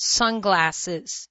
sunglasses.